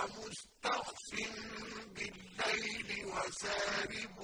وَمُسْتَخْفٍ بِاللَّيْلِ وَسَارِبٌ